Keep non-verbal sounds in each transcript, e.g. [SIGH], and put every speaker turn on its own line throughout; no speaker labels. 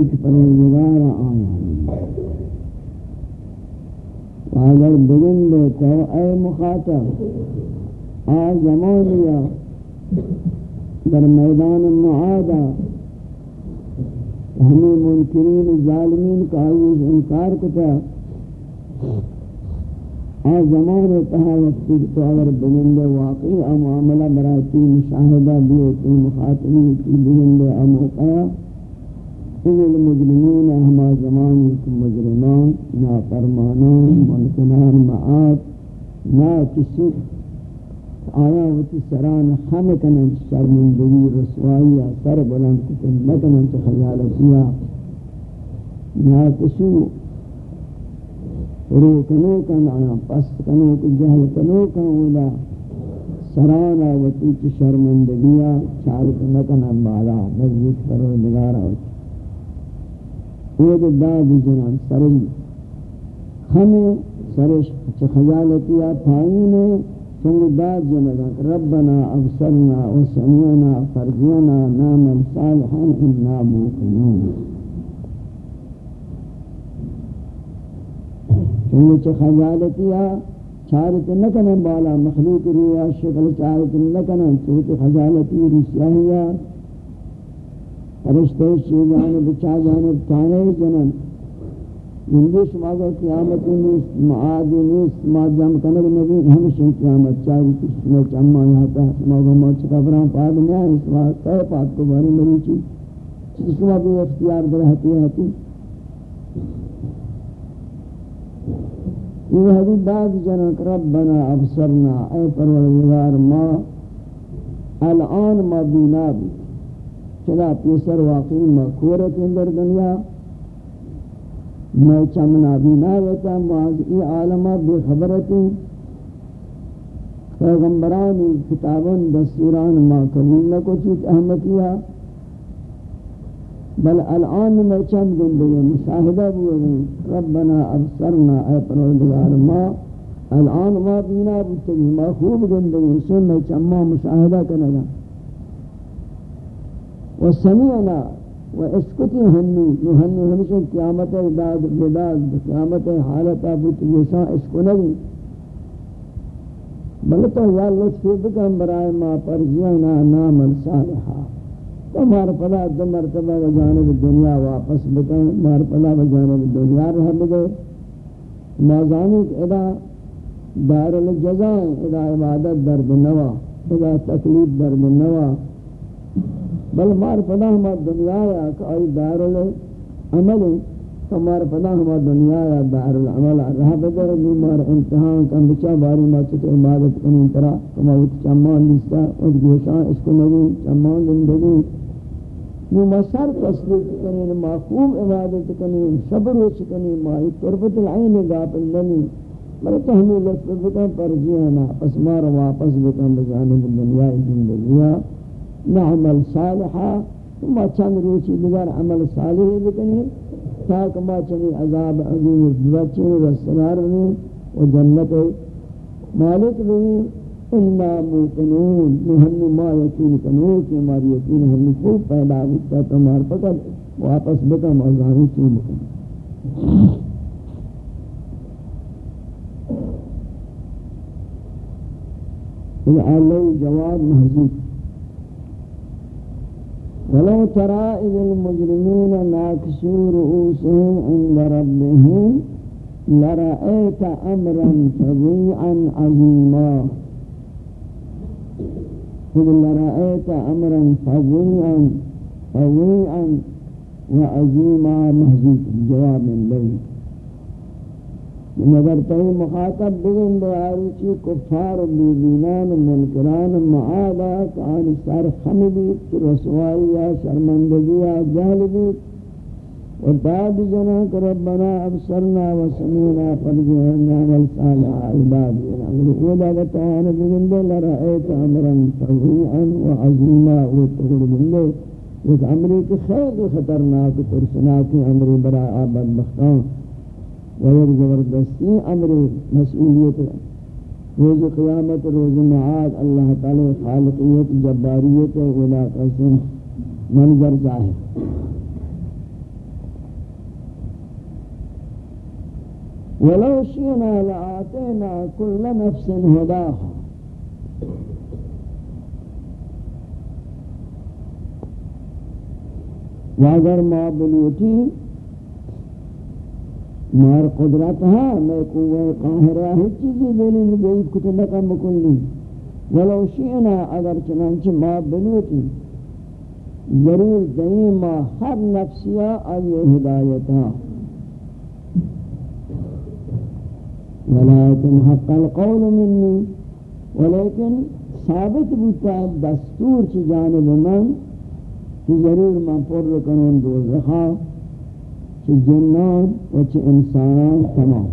پروردگار آیا اگر بگن تو اے مخاطب آ زمانیا در میدان معادہ ہمیں منکرین ظالمین کا عیوز انکار کتا آ زمان تہا وقتی تو اگر بگندے واقعی ام معاملہ براتی مشاہدہ دیتی مخاطبی تی بگندے ام موقعہ إن المجرمین ہما زمانی کی مجرمان نا فرمانان منکنان معاد نا کسی آیا وتی سران خم کنن شرمندگی رسوائی سر بلند کتن نکنن چه خیالتیا نا کسی رو کنو کن آیا پس کنو کن جہل کنو کن اولا سرانا وتی شرمندگیا چارت نکنن بالا نزدیک پروردگارا وتی خود داد جنان سرش ہمیں سرش چھ خجالتی آتھائین سنگ داد جنان ربنا ابصرنا و سمعنا فرجنا نامل صالحا انا موقنون۔ سنگ چھ خجالتی آ چارت نکنن بالا مخلوق رویا شکل چارت نکنن چھ خجالتی رسیاہیہ فرشتے شی جانب چا جانب تانے جنن ہندو شما کو قیامت نیست معاد نیست ما جم کنگ نبی ہمشہ قیامت چاہی کچھ میں چمہ یہاں تا شما کو موچ کفران پاد میں آئے اس وقت کہے پاد کو باری مری چی چیز شما بھی اختیار در حتی حتی یہ حدیث بعد جنک ربنا ابصرنا، اے پروردگار، ما الان ما بینا بھی۔ چلا پیسر واقعی مکورت اندر دنیا؟ میں چمنا بھی نہ رہتا معاذ عالمہ بے خبرتی پیغمبرانی کتابان دستوران ما قبول نہ کو چیز احمدیہ بل الان میں چند گندگی مشاہدہ ہوئے ربنا ابصرنا، اے پروردگار ما، الان ما بینا بودتے ما خوب گندگی، سن میں چمہ مشاہدہ کنگا۔ و سمعنا و اسکتی ہنی، جو ہنی ہمیشہ قیامت داد بداد قیامت حالت ابوت یسا اسکنگی بلتا یا لطفی بکن برای ما پرجینا نام صالحا۔ تو مار پدا دو مرتبہ و جانب دنیا واپس بکن مار پدا و جانب دنیا رہ بگئے مازانک ادا دار الجزائیں ادا عبادت درد نوا، ادا تکلیف درد نوا۔ بل مار پدا ہما دنیا یا کہ آئی دار العمل تو مار پدا ہما دنیا یا دار العمل رہا بدر جو مار امتحان کم بچا باری ما چکے عبادت کنی ترا. کما وقت چمان لیستا وقت گوشان اس کو نگی چمان زندگی. یہ مسار تصدیق کنی ما خوب عبادت کنی صبر ہو چکنی ما ہی قربت العین گاپل نمی بلکہ ہمیں لطف بکن. پر جیانا. پس مار واپس بکن. بجانب دنیا زندگیہ نعمل صالحا، ثم چند روچی دیگر عمل صالح بکنی تاک ما چنی عذاب عظیم بچین و سنار بنی و جنت مالک بنی انا موقنون نحن ما یقین کنون کہ ہماری یقین ہم خوب پیدا ہوتا تو ہمار پکر واپس بکم ازانی چون بکم یہ اللہ جواب محضوب. ولو ترى إذ المجرمون ناكسوا رؤوسهم عند ربهم لرأيت أمرا فظيعا عظيما. إذ لرأيت أمرا فظيعا فظيعا وعظيما. مهزوك جواب الليل مگر تی مخاطب بگن دے آروچی کفار بیدینان منکران معادا کان سر خم بیت، رسوائی یا شرمندگی یا جہل بیت. و داد جناک ربنا ابصرنا و سمینا فرجہنا والصالح عبادی الامر اولا لتعانا بگن دے لرائیت امرا فضیعا و عظیما و تقول بگن دے. ایک امری کی خیلی خطرناک پرسناکی امری برای آباد بختان. و زبردستی امر مسئولیت روز قیامت، روز معاد اللہ تعالی خالقیت، جباریت ولا قسم، منظر ظاہر۔ ولو شئنا لآتینا کل نفس هداها۔ و ما بلوٹی مار قدرت ہے، میں قوہ قاہرہ ہے چیزی دلیل گئی کتنکا مکلی ولو شئنا، اگر چنانچہ ما بلوٹی ضرور دیں ما ہر نفسیہ آئیے ہدایتا۔ ولكن حق القول مني ولكن ثابت بوتا دستور چی جانب من، کہ ضرور من پر کنون دوزخا۔ چی جنان و چی انسانان تمام.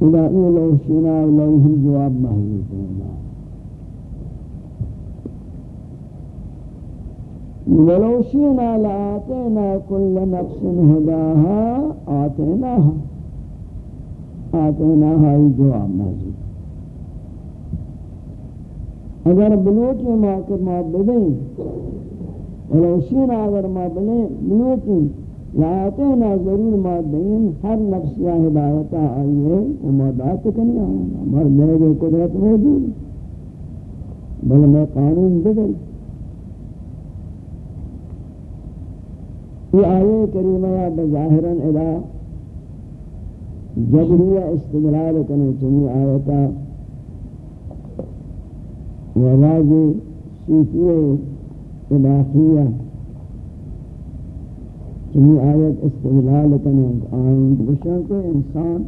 الہی لو شنا لو جواب محضوب اللہ ولو شئنا لآتينا كل نفس هداها آتيناها آتيناها یہ جواب موجود اگر بلوٹی ما کر ما بدیں ولو شئنا اگر ما بدیں بلوٹی لآتينا ضرور ما دیں ہر نفس یا ہدایتا آئیے وما دات کنی آئیے ہمار میرے قدرت موجود بل میں قانون بدل یہ آیے کریمہ یا بظاہراً الہ جبریہ استدلال کنے چنی آیتا وراج صوفیہ الہیہ چنی آیت استدلال کنے آئین بشن کے انسان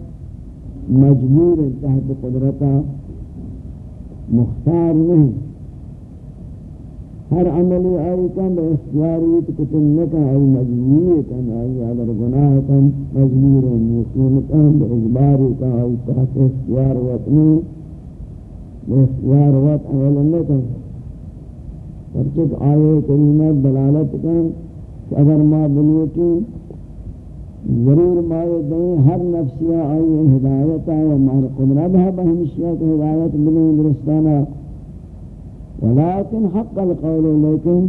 مجبور تحت قدرتا مختار نہیں ہر عملی آئی کن بے اختیاریت کتن نکن آئی مجبوری کن آئی اگر گناہ کن مجبور نیقین کن بے اجباری آئی تحت اختیار وطنی بے اختیار وط عمل نکن. پرچک آئے کریمہ دلالت کن اگر ما بلوٹی ضرور مائے دیں ہر نفسیہ آئی ہدایتا و مار قدرت ہے بہمشیہ کو ہدایت بلیں درستانہ ولكن حق القول لیکن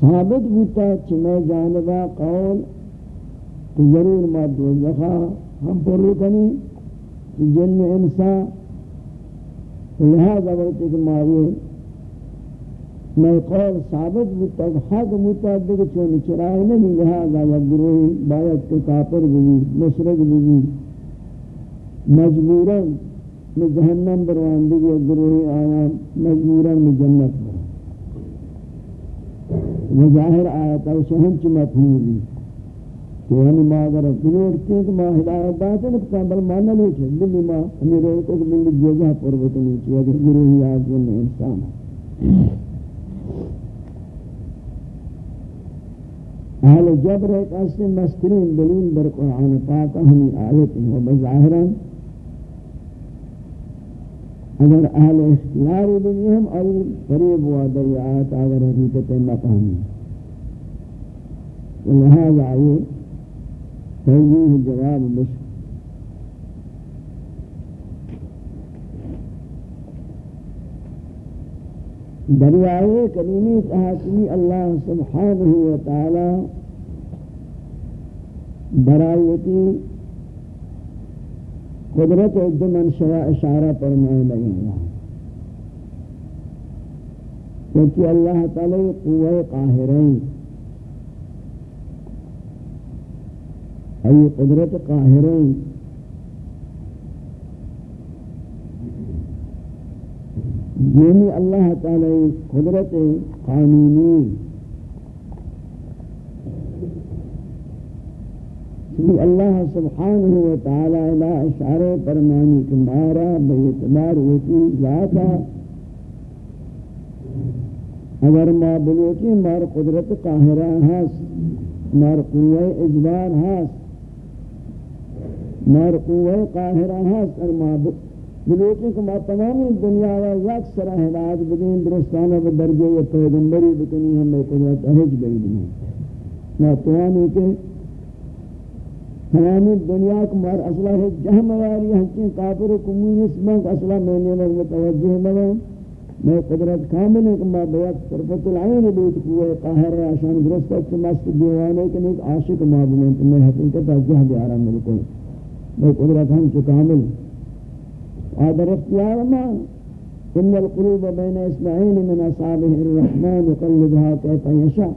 ثابت بوتا چمے جانبا قول کہ ضرور ما دوزخا۔ ہم پر کنی کہ جن انسان لہذا ورتے کہ ماوی میں قول ثابت بوتا حق متعدد چون چرائے نہیں لہذا یا گروہی باید کہ کافر بھی مشرق بھی مجبوراً میں جہنم برواندگی گروہ آیا مجبورا میں جنت برا وہ ظاہر آیا تھا اسے ہم چی مفہوم کہ یعنی ما اگر بلوڑتے کہ ما ہدایت داتے نکتا بل مانا نہیں چھے بلی ما ہمیں روکو کہ بلی جوزہ پر بکنی چھے اگر گروہی آزین انسان. ہے اہل جبر ایک اصل مسترین دلیل بر قرآن پاک ہمیں آیت ہیں و بظاہران۔ اگر اہل اختیار بھی ہم اور قریب و دریات اگر حقیقت مقامی لہذا آئیے توجیح جواب بشک دریائے کریمی تحاکمی اللہ سبحانہ وتعالی برایتی قدرت دو منشرہ اشارہ فرمائے لگے اللہ کیونکہ اللہ تعالی قوہ قاہرین ای قدرت قاہرین یعنی اللہ تعالی قدرت قانونی. کہ اللہ سبحانہ و تعالی لا اشعر فرمانی کہ مارا بے اعتبار ہوتی ذاتا اگر ما بلوٹی مار قدرت قاہرہ ہاس مار قوہ اجبار ہاس مار قوہ قاہرہ ہاس اور ما بلوٹی کہ ما تمامی دنیا و یک سرہ ہدایت بدین درستانہ بدرجہ پیغمبری بکنی ہمیں قدرت احج بید میں ما توانی کہ تمامی دنیا کو مار اصلہ ہے جہم واری ہنچیں کافر و کمونس بنک اصلہ میں نے لگ متوجہ بنا میں قدرت کامل ہے کہ میں بیعت طرفت العین بیت کوئے قاہر آشان درست ہے مست دیوانے کہ ایک عاشق معبولیں تو میں حقیقت جہ دیارا ملکوں۔ میں قدرت ہم چو کامل۔ هذا رفتيا ما إن القلوب بين إسماعيل من أصحابه الرحمن يقلبها كيف يشاء.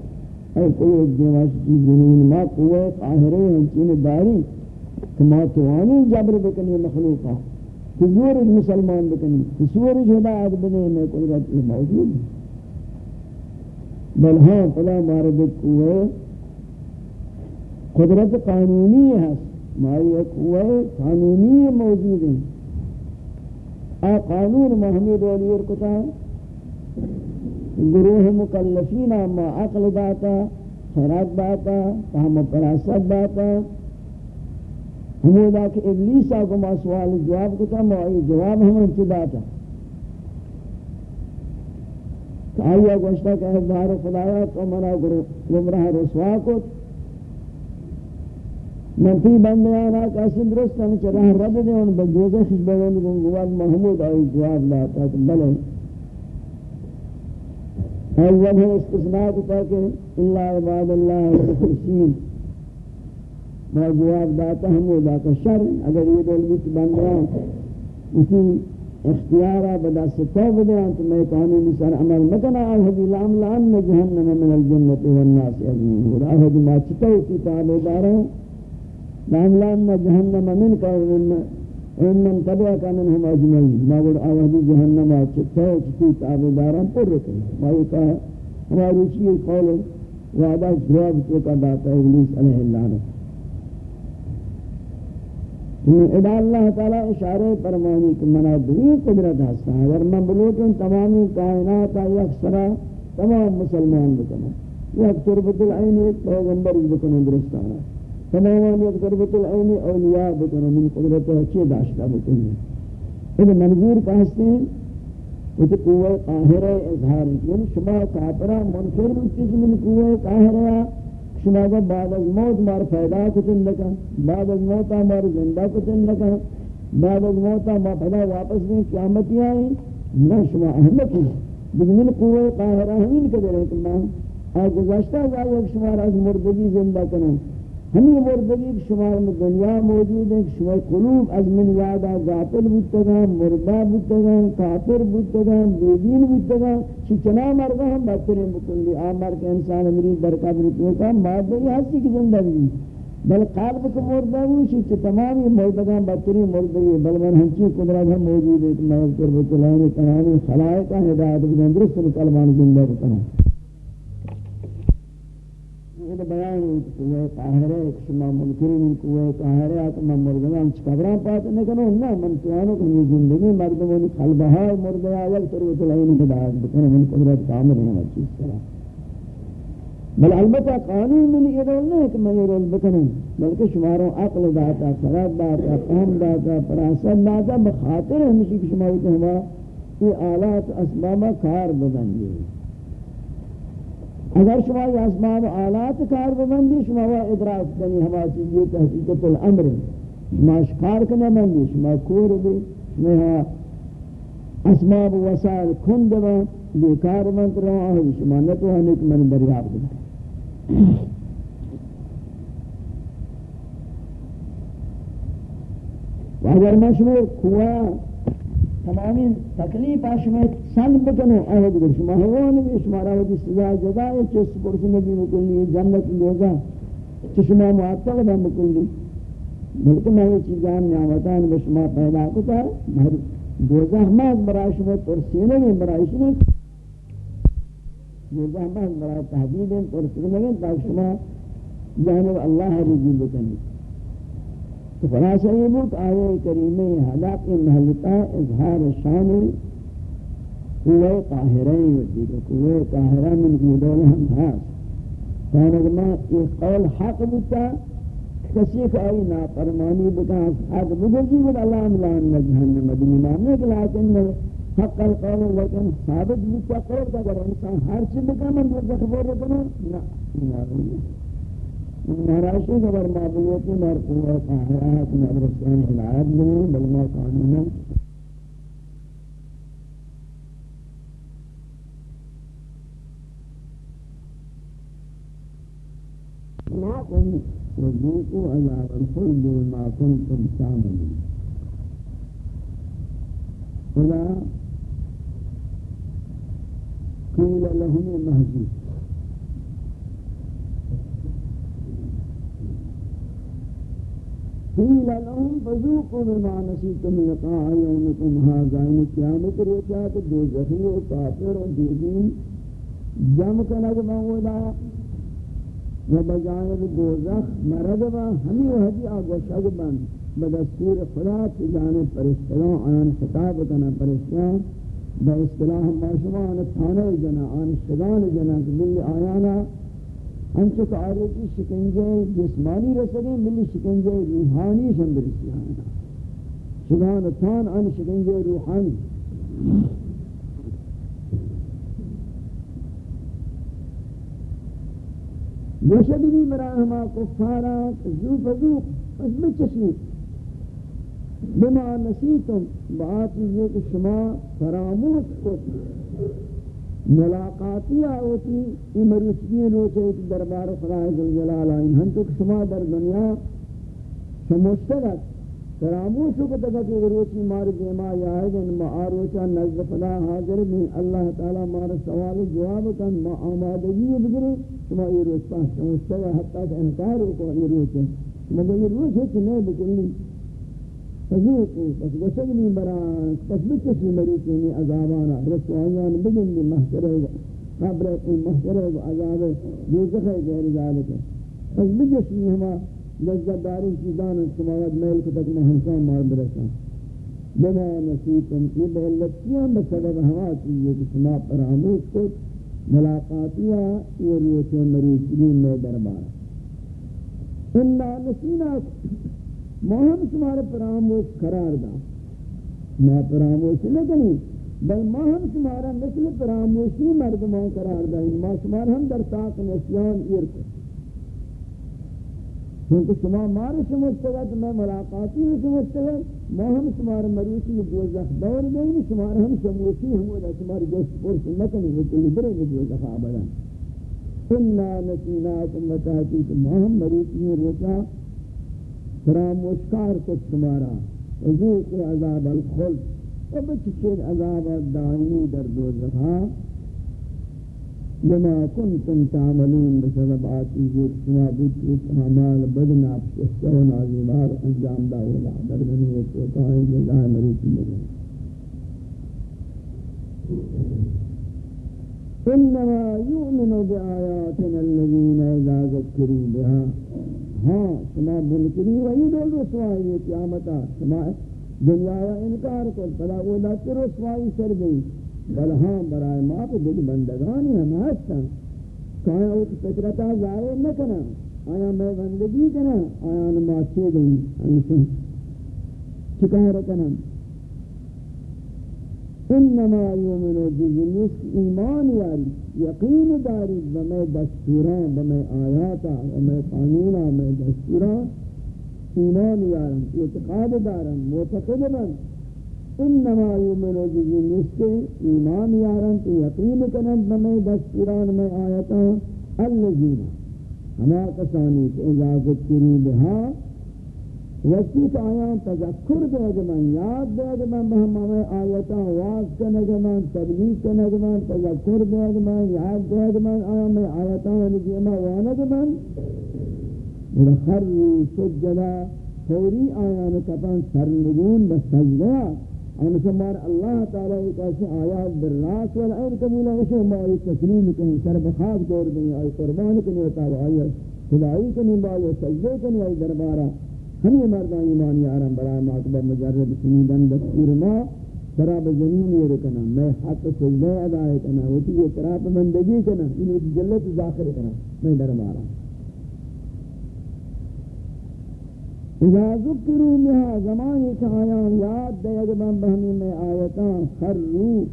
أي قلوب جواش جنين ما قوة قاهرين هنچين داري كما تواني جبر بكني مخلوقا تزور المسلمان بكني. تصور هدايات بني میں قدرت إيه موجود. بل ہاں فلا مارد قوة. قدرت قانونی ہے ماری قوة قانونی موجود ہے آ قانون محمد علی ارکتا گروہ مکلفین ما عقل باتا، خیرات باتا فهم پراست باتا۔ ہمودا کہ ابلیس آگو ما سوال جواب کتا، ما آئی جواب ہم انتدا تا کہ آئی گوشتا کہ احبار خدایا، تو منا گمراہ رسوا کت۔ منفی بندیاں نا کیسے درست ہیں کہ راہ رد دے ان بگوزش بیان کو گواد محمود آئی جواب لا تا بلے اول ہے استثناء کا کہ الا عباد الله المخلصین ما جواب دیتا ہوں دا کا شر. اگر یہ دل وچ بندیاں اسی اختیارا بدا ستو بدیاں تو میں قانون سر عمل مکنا اہدی لام لام جہنم من الجنة والناس اجمعین اور اہدی ما چتو کی تابداروں داروں لام لام جہنم من کا ومن من تبعك منهم اجمعين ما قول آهدی جہنم چتو کی تعالی داروں پر رکھیں ما یہ کہا ہماری چیز قول وعدہ جواب تو کا داتا ہے ابلیس علیہ اللہ ادا اللہ تعالی اشارے فرمانی کہ منا دوی قدرت ہستا ہے اگر من بلوکن تمامی کائنات یک سرا تمام مسلمان بکنا یک تربت العین ایک پیغمبر بکنا درستانا تمامان یک تربت العین اولیاء بکنا من قدرت اچھی داشتہ بکنا اذا منظور کا ہستے ہیں وہ تو قوہ قاہرہ اظہار یعنی شما کافرہ منصور منفر من قوہ قاہرہ. شما کو بعد از موت مار پیدا کتن لکا بعد از موت مار زندہ کتن لکا بعد از موت ما پیدا واپس میں قیامتی آئی نہ شما احمد ہی بگمن قوة قاہرہ ہمین کے در اکمہ آج گزشتہ جائے، شما را از مردگی زندہ کریں ہمیں مردگی شمار میں دنیا موجود ہیں کہ شما قلوب از من یادا غافل بودتگا مردہ بودتگا کافر بودتگا بیدین بودتگا چی چنا مرگا ہم بہترین بکلی آمار کے انسان امرید در قبر کا مادہ یہ حسی کی زندگی۔ بل قلب کو مردہ ہوئی چی تمامی مردگا بہترین مردگی بل من ہنچی قدرت ہم موجود ہے کہ میں قربت اللہ تمامی خلائق ہدایت بدن درست کلمان زندہ بکنا یہ بیان ہے کہ کوئے قاہرے شما منکری من کوئے قاہرے آتا من مردگان چکبران پاتے نکنو نا من توانو کہ یہ زندگی مردمونی قلبہائی مردے آیا تروت العین ہدایت بکنے من قدرت کامل ہے چیز طرح بل البتہ قانون من یہ رول نہیں کہ میں یہ رول بکنوں بلکہ شماروں عقل داتا صلات داتا فهم داتا پراست داتا بخاطر ہمشی کہ شما ہوتے ہما یہ آلات اسبابہ کار بدن یہ اگر شما یہ اسباب آلات کار ببندی شما وہ ادراک کنی ہما چیزی تحقیقت الامر. شما شکار کنے بندی شما کور بھی شما اسباب وسائل کند با بیکار بند رہا ہے شما نتو ایک من دریاب دیں و اگر شما کوا تمامی تکلیف آشما سلب بکنو. آہد گر شما حوان بھی شما را ودی سزا جزای چس پرس نبی مکلی جنت لوگا. چشما معطل با مکلی بلکہ میں یہ چیزان نعمتان بشما پیدا کتا. دوزہ ہمات برای شما ترسینے میں برای شما. دوزہ ہمات برای تحدید ترسینے میں تاک شما جانب اللہ رجی بکنی تو خلاصہ یہ بود آیے کریمہ حلاق محلتا اظہار شان قوہ قاہرین و دیگر قوہ قاہرہ من قیدول ہم ہاس فانگما یہ قول حق بتا کسی کہ آئی نافرمانی بتا حق بگرزی بود اللہ عملان جہنم دنی مامنے کہ لیکن حق القول لیکن ثابت بتا قول اگر انسان ہر چیز بکا من جو خبر رکھنا نا نا مهراشي خبر ما بيوتي مرفوع صحيحات مدرسان العدل بل ما قانونا لكن وذوقوا عذاب الخلد وما كنتم تعملون ولا قيل لهم المهزوم قيل لهم فذوقوا بما نسيتم لقاء يومكم هذا. ان قیامت روچا کہ دوزخی و کافر و دیدین جم کنگ مولا و بجانب دوزخ مرد و ہمی وحدی آگوشگ بند بدستور خدا کی جانب پرستگان آن خطاب کنا پرستگان با اصطلاح ماشمان تھانے جنا، آن شگان جنا کہ ملی آیانا. ہنچو کہ آرے شکنجے جسمانی رسدیں ملی شکنجے روحانی شنبرسی آنا شگان تھان آن شکنجے روحانی۔ یشدنی مراہما کفارا زوف زوف اس بچشنی بما نسیتم بات یہ کہ شما فراموش کو ملاقاتی آوتی ای مروچی روچے ایک دربار خدا عزالجلال آئین ہم تو شما در دنیا شمشتگت فراموش کو تکت ایک روچی مار دیما یا ہے جن ما آروچا نزد خدا حاضر بھی اللہ تعالی مار سوال جواب کن. ما آمادگی بگرے شما ای روچ پاس شمشتگت حتی کہ انکار کو ای روچے شما یہ روچ ہے کہ نہیں بکلی فذوقوا بس وسجني بران بس بكسي مريكيني عذابانا. رسو آيان بجن بي محشره قبر محشره عذاب دوزخه غير ذلك بس بجسني هما لذت دارين چیزان سماوات میل کو تک مار برسان بما نسیتم یہ بغلطیاں بسبب ہوا چیزیں کہ سما پر آموز کو ملاقاتیاں یہ روچے مریچین میں دربار. انا نسینا ما ہم شمار پراموش قرار دا ما پراموش نہ نکنی بل ما ہم شمارا مثل پراموشی مردمان قرار دا ما شمار ہم در تاق نسیان ایر کو کیونکہ شما مار سمجھتا تو میں ملاقاتی ہوں سمجھتا ما ہم شمار مروسی دوزخ دور دیں شمار ہم سموشی ہم ودا شمار جوست پورس نکنی وکلی برے دوزخ آبدا انا نسیناکم وتحقیق ما ہم مروسی روچا فراموشکار کو تمہارا. وزوق عذاب الخلد. و بچشید عذاب الدائمی در دوزخا لما کنتم تعملون بسبب آتی جو شما بودت اعمال بدن آپ شخصہ و نازمار انجام داولا در دنیا توقعی جزائے مریتی مجھے. انما يؤمن بآياتنا الذين اذا ذكروا بها. ہاں شما منکری وہی دول رسوائی ہے قیامتا شما دنیا انکار کر، بلا وہ لات رسوائی سر گئی۔ بل ہاں برائے ما پہ دل بندگانی ہم ہستا کہاں اوک فکرتا ظاہر نہ کنا آیا میں بندگی کنا آیا نما چھے گئی۔ ہمشن چکار کنا انما یومنو جزنس ایمان یاری۔ یقین داری بمے دستوران، بمے آیاتا، بمے قانونا، بمے دستوران ایمان یارم، اعتقاد دارم، معتقد من انما یومنو جزنس ایمان یارم، تو یقین کنند بمے دستوران، بمے آیاتا. اللذین ہما کسانی کہ اذا ذکری بہا وقتی کہ آیان تذکر دے گا من، یاد دے گا من بہم آیتاں واز کرنے گا من، تبلیغ کرنے گا من، تذکر دے گا من، یاد دے گا من، آیان میں آیتاں ونجیما وانا گا من. لخروا سجدا فوری آیان کپن سرنگون بسجدہ ان سمار اللہ تعالی ایک ایسی آیات بالراس والعین قبولہ اسے ما ایک تسلیم کہیں سر بخاک دور دیں آئی قربان کنی وطا آئی خدائی کنی بائی سجدے کنی آئی دربارہ ہمیں مردان ایمان یارم برای ماکبر مجرد سنیدن دستور ما براب زمین یہ رکنا میں حق سجدہ ادائے کنا وہ تی اطراف بندگی کنا انہوں تی جلت ذاکر کنا میں در مارا اذا ذکروا بها زمانی کہ آیان یاد دے اگبان بہمی میں آیتان خرو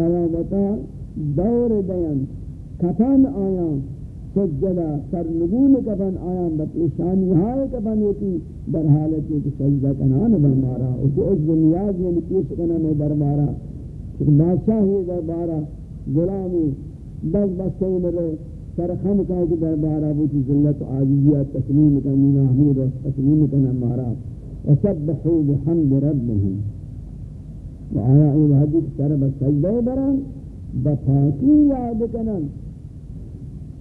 آیانتا دور دین کپن آیان سجدہ سرنگون کبن آیان بپیشانی ہائے کبن ہوتی در حالت یہ کہ سجدہ کنان برمارا، اس کو عجب نیاز یعنی پیش کنان برمارا۔ ایک بادشاہی دربارا غلامی دس بستے ملے، سرخم کہا کہ دربارہ بوتی ذلت و عاجزیت تسلیم کنینا حمید و تسلیم کنینا مارا وسبحوا بحمد ربهم۔ وآیا ای وحدی سر بسجدہ برن بفاکی یاد کنن۔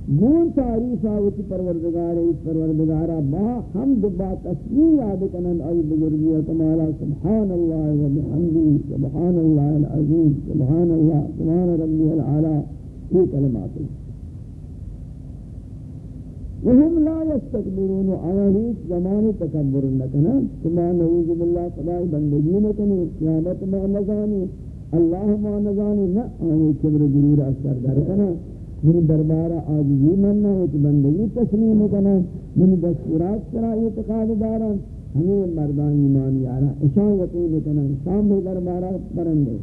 گون تعریف آوتی پروردگار ہے پروردگارہ با حمد با تسلیم یاد کنن ای بزرگی کمالا سبحان اللہ و بحمدی سبحان اللہ العظیم سبحان اللہ سبحان ربی العالی یہ کلمات وهم لا يستكبرون آیانی زمان تکبر نکنا کما نعوذ باللہ خدای بندگی نکنی قیامت میں نزانی اللہ ما نزانی نا آنی کبر گرور اثر در کنا من دربار آجزی مننا ایک بندگی تسلیم کنا من دستورات سرا اعتقاد دارا، ہمیں مردان ایمان یارا اشان یقین کنا شام بھی دربارہ برندے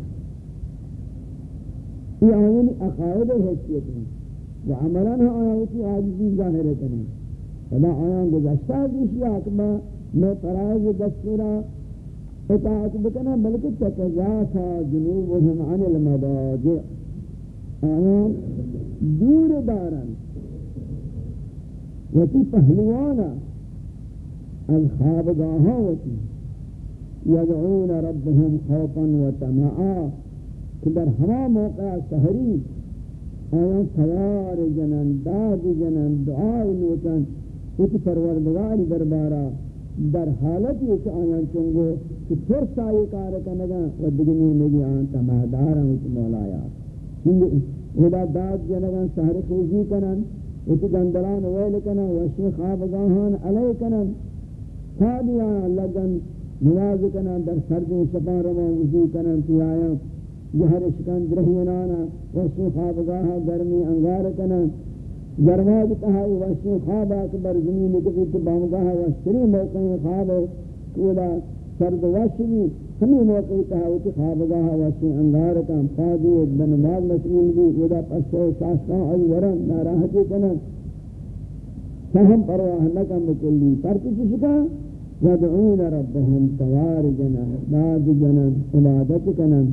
یہ آئین اقائد حیثیت ہیں۔ و عملان ہاں آیا ہوتی آجزی ظاہر کریں فلا آیا گزشتہ دیشی آکبا میں فرائض دستورا اطاعت بکنا، بلکہ تتجافا جنوبهم عن المضاجع۔ آیان دور دارن. وتی پہلوانا از الخابگاہاں وتی یدعون ربهم خوفا وطمعا کہ در ہما موقع سہری آیان سوار جنن، داد جنن دعائی نوتن. وتی پروردگاری دربارا در حالت یہ کہ آیان چنگو کہ پھر سائی کارکنگا و دگنی مگی آن تمہدارا وتی مولایا. چنگو ودا داد جنگان سہر خوزی کنن، اتی گندران ویل کنن وشی خواب گاہان علی کنن. تھادیا لگن نیاز کنن، در سرد سپان رمان وزی کنن تی آیا جہر شکن درہینانا وشی خواب گاہا گرمی انگار کنن. گرماج کہا وشی خواب اکبر زمین کسی تبامگاہ وشتری موقعی خواب، کولا سرد وشی ہمیں موقع تحاوت خوابگاہ وشی انگار کا فادی بنماز مسئول بھی ودا پسو شاشتان ای ورن ناراحتی کنن۔ سہم پرواہ لکم بکلی پر کسی شکا یدعون ربهم توار جنن داد جنن عبادت کنن۔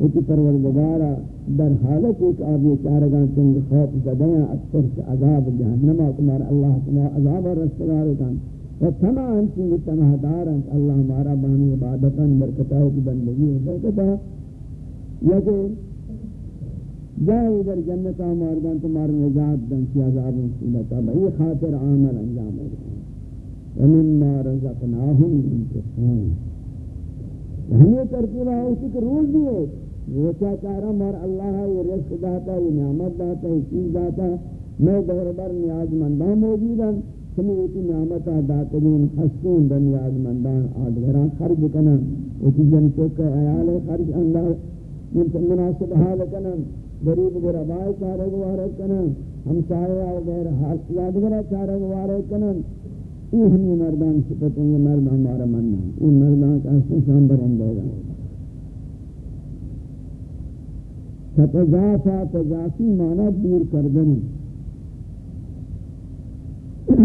وکی پروردگارا در حالت ایک آبی چارگان چنگ خوف زدیاں اکثر سے عذاب جہنم اکمار اللہ کمار عذاب رستگار کنن و تمام چیز تمہ دارن اللہ ہمارا بانی عبادتاً برکتاو کی بندگی ہے۔ برکتا یا کہ جائے در جنتا ماردان تمہار نجات دن کی عذاب سیلتا بھئی خاطر عامل انجام ہے۔ وَمِمَّا ومما رزقناہم انتقون ہمیں ترکیبہ ہے، اسی کہ روز بھی ہے۔ وہ کیا چاہ رہا مار اللہ ہے، یہ رزق داتا یہ نعمت داتا یہ چیز داتا میں دور بر نیاز مندہ موجوداً سمیتی نعمت داترین حسین دنیاد مندان آدگران خرج کنن وچی جن چوک ایال خرج اندر مناسب حال کنن، غریب غربائی چارے گوارے کنن، ہم سائے آو غیر حال یادگرہ چارے گوارے کنن۔ یہ ہمی مردان صفتیں یہ مرد ہمارا مننا یہ مردان کا حسن شام برندے گا فتجافا تجافی مانا دور کردنی یک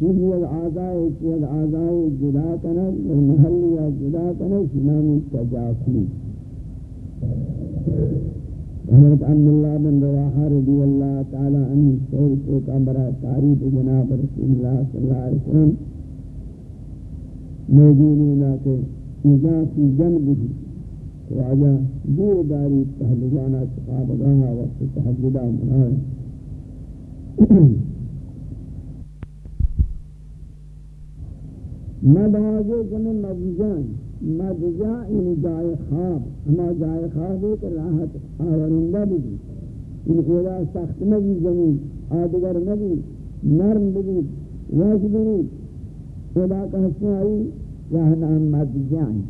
چیز یک آزائی یک آزائی جدا کنن یک محلی یا جدا کنن شنامی تجافی حضرت عبداللہ بن رواحہ رضی اللہ تعالی عنہ سور کو کامبرہ تعریف جناب رسول اللہ صلی اللہ علیہ وسلم موجودی لاکے اذا فی جنبه واجہ دور داری پہلوانا صحابہ گاہا وقت تحجدہ منائے مدعاجے کنے مدجان مدجا یعنی جائے خواب ہما جائے خواب ہے کہ راحت آورندہ بھی ان خدا سخت نبی زمین آدگر نبی نرم بھی وش بھی خدا کا حسن آئی یہ نام مدجان.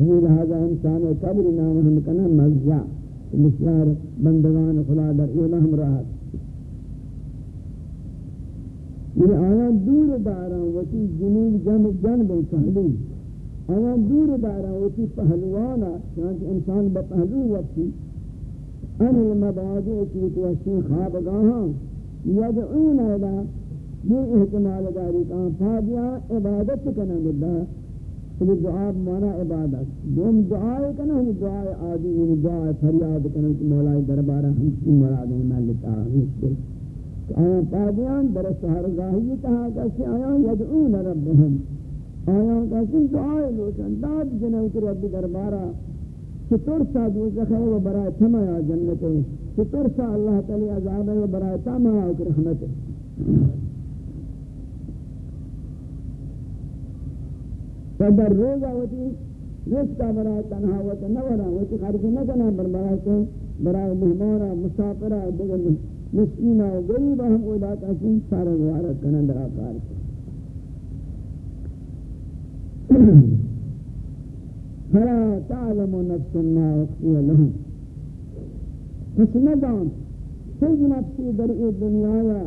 یہ لہذا انسان قبر نام ہم کنا مزع. بسیار بندگان خدا در اولا ہم راحت. یہ آیان دور داران وتی جنوب جنب جنب پہلو. آیان دور داران وتی پہلوانا چانچہ انسان بپہلو وقتی. ان المبادع کی توسین خوابگاہاں. یدعون الہ یہ احتمال داری کہاں فادیا عبادت کنن اللہ یہ دعا مانا عبادت دوم دعائے کنا ہم دعائے عادی یعنی دعائے فریاد کنا کہ مولا دربارہ ہم کی مراد ہیں ملتا ہوں۔ کہ آیا پادیان در سہرگاہی کہا کہ آیا یدعون ربهم آیا کہ دعائے لوٹن داد جنہوں کہ رب دربارہ چطور سا دوزخ ہے وہ برائے تمہیا جنت ہے۔ چطور سا اللہ تعالی عذاب ہے وہ برائے تمہیا رحمت ہے۔ در روزہ ہوتی رشتہ برای تنہا ہوتا نورا ہوتی خرچ نہ کنا برای کو برای مہمانا مسافرہ دیگر مسکینہ و غریبہ ہم اولا کسی سارا غوارت کنا در آکار فلا تعلم نفس ما وقتی لهم. پس ندان سج نفسی در ای دنیا یا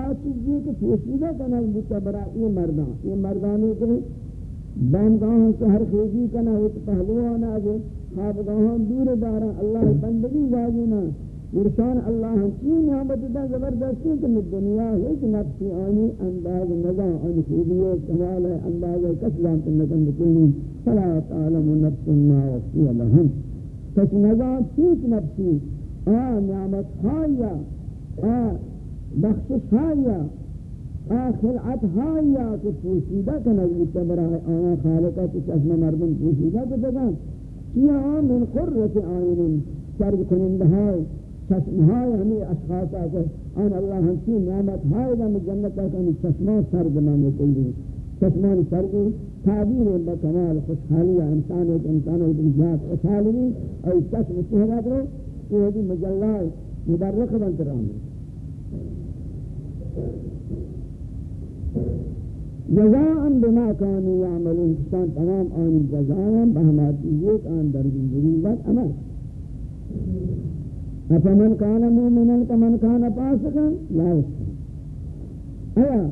آتی جی کہ پوشیدہ کنک بتا برا یہ مردان. یہ مردانی کہ بانگاہوں سے ہر خیزی کنا ہوت پہلوانا جو خوابگاہوں دور دارا اللہ بندگی واجینا ورشان اللہ چین نعمت دا زبردستی کہ میں دنیا ہے کہ نفسی آنی انداز نظام آنی خیزی کمال ہے، انداز کسلام تنکن بکلنی فلا تعلم نفس ما وفی لهم پس نظام چیت نفسی؟ آ نعمت خایا، آ بخشش خایا۔ خلعت ہایا کہ پوشیدہ کا نزل برای آیا خالقہ کی چشم مردم پوشیدہ کو دگان کیا من قررت آئین سرد کنند ہائی چشم ہائی ہمیں اشخاص آکر آن اللہ ہمچی نعمت ہائی دم جنتا کنی چشمان سرد مانے کلی چشمان سرد، تعبیر بکمال خوشحالیہ انسان ایک انسان ایک انسان خوشحالی اور چشم چہرہ کرو یہ مجلہ مبرک بنت رہا جزاء بما كانوا يعملون. كان تمام آن جزاء بهما تيجيك آن در زندگی بعد عمل. أفمن كان مؤمنا كمن كان فاسقا لا يستوي ایا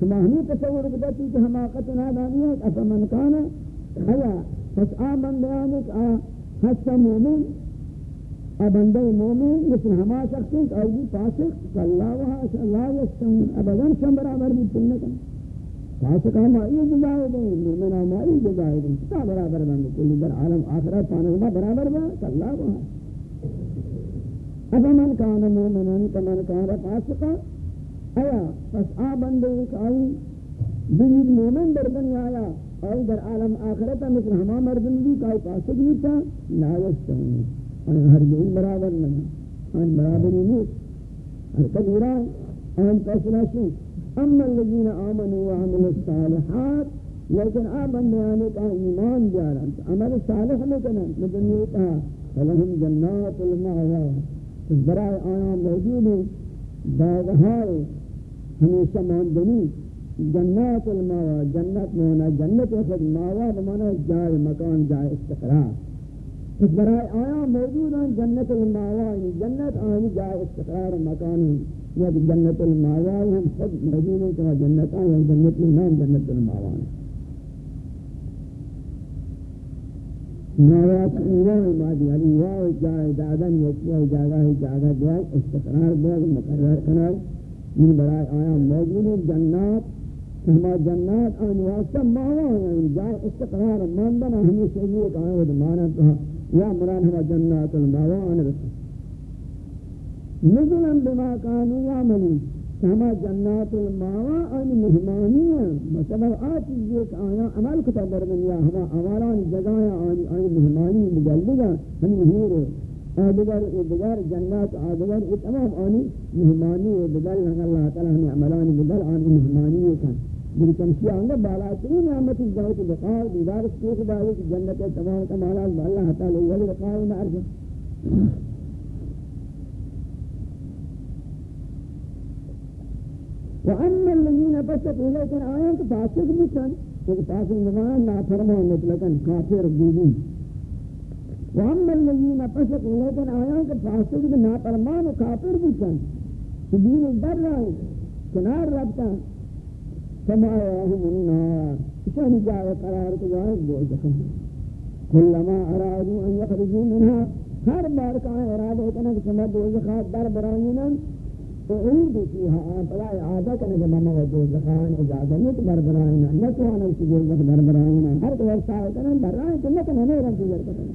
شما ہمیں تصور کرتی کہ حماقت نادانی ہے افمن کان؟ ایا پس آ بندیان آ حس مومن؟ آ بندے مومن، مثل ہما شخص کہ اوی فاسق اللہ وحا اللہ یستوی ابدا شم برابر بھی تنکن فاسق ہم آئی جزائے دیں مومن ہم آئی جزائے دیں کتا برابر بند، کلی در عالم آخرت پانگا برابر با اللہ وہا ابا من کان مومنان کمن کان فاسقا آیا پس آ بندے ایک آئی بجید مومن در دنیا آیا اور در عالم آخرت، مثل ہما مردن بھی کائی فاسق بھی تا لا یستوی اور ہر جن برابر نہیں آن برابر نہیں ہر کبیران آن فیصلہ شو اما الذين آمنوا وعملوا الصالحات لیکن آپ بندیانے کا ایمان بیارن عمل صالح لکنن مدنیو کہا فلہم جنات المعوا اس برائے آیا موجود ہیں باغہائے ہمیشہ ماندنی. جنات المعوا جنت مونا جنت خود معوا بمانا جائے مکان جائے استقرار اس برائے آیا موجود ہیں، جنت المعوا جنت آنی جائے استقرار مکان یا جنت الماوا ہم خود موجود ہیں کہ جنت آئے جنت میں نام جنت الماوا ہے نوات ایوان مادی علی واو جائے دادن یکی جاگہ جاگہ دیا استقرار دیا، مقرر کنار من برای آیا موجود ہیں۔ جنات ہما جنات آن واسطہ ماوا ہیں۔ جائے استقرار ماندنا ہمیشہ یہ کہا ہے مانا تو یا مران ہما جنات الماوا آن رسول نزلا بما كانوا يعملون كما جنات الماوا ان مهمانیاں مطلب آتی یہ آیا عمل کتا در دنیا ہما عمالان جگایا آنی آنی مہمانی مجلدگا ہم مہیر آدگر آدگر جنات آدگر یہ تمام آنی مہمانی ادگر اللہ تعالی ہمیں عملانی بدل آنی مہمانی کن جن کمشی آنگا بالا تین نعمت اس الزوت بقار دیدار سکیخ بائی جنت تمام کمالات اللہ تعالی ولی بقار نعرف وأما الذين فسقوا لكن آيات فاسق بكن کہ فاسق بمعنى نافرمان مطلقا كافر بيدين وأما الذين فسقوا لكن آيات فاسق نافرمان و کافر بنافرمان وكافر بكن دين الدر رأي کنار ربتا فما يهم النار. شان جاء قرار کو كجاء بوجكم كلما أرادوا أن يخرجوا منها ہر بار کا ارادہ کرنا کہ سمجھ دوزخات در برائنن اعید فیها بلا اعادہ کرنے کے ماما و دوزخان اجازہ نہیں تو بربرائنا نہ تو آنا اسی دوزخ در بربرائنا ہر تو ورسا کرنا برائنا تو نہ کرنا نہیں رنسی در کرنا